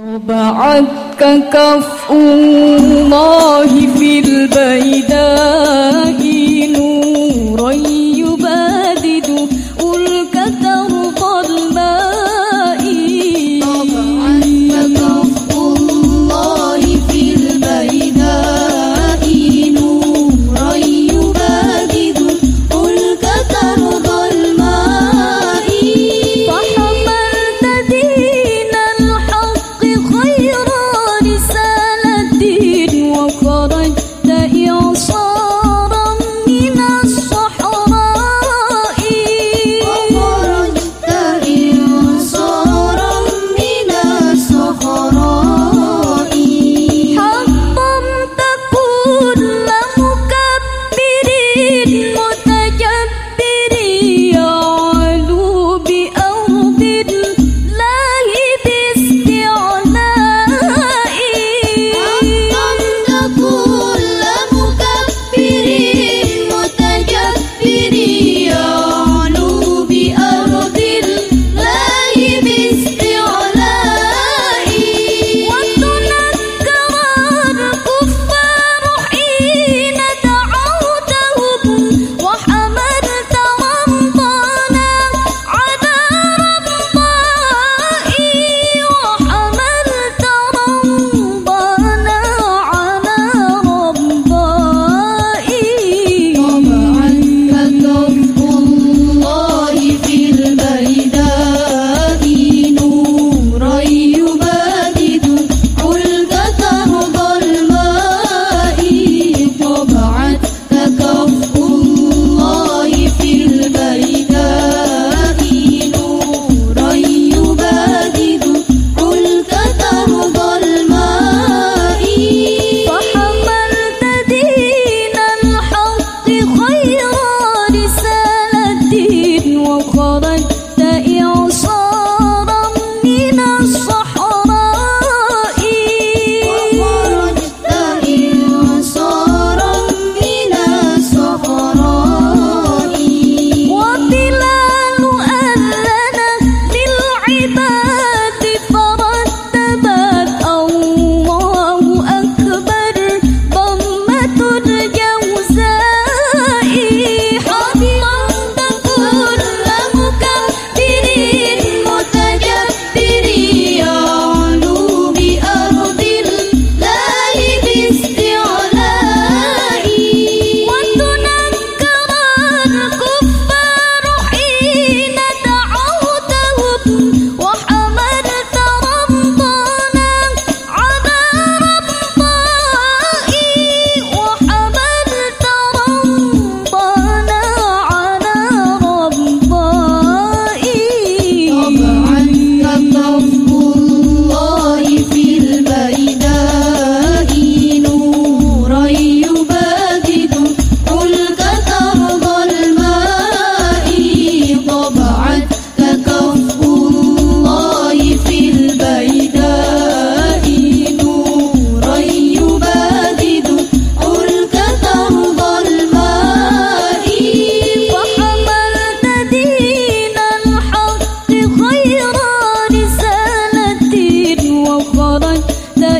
طبعك كف الله في البيداء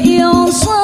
用酸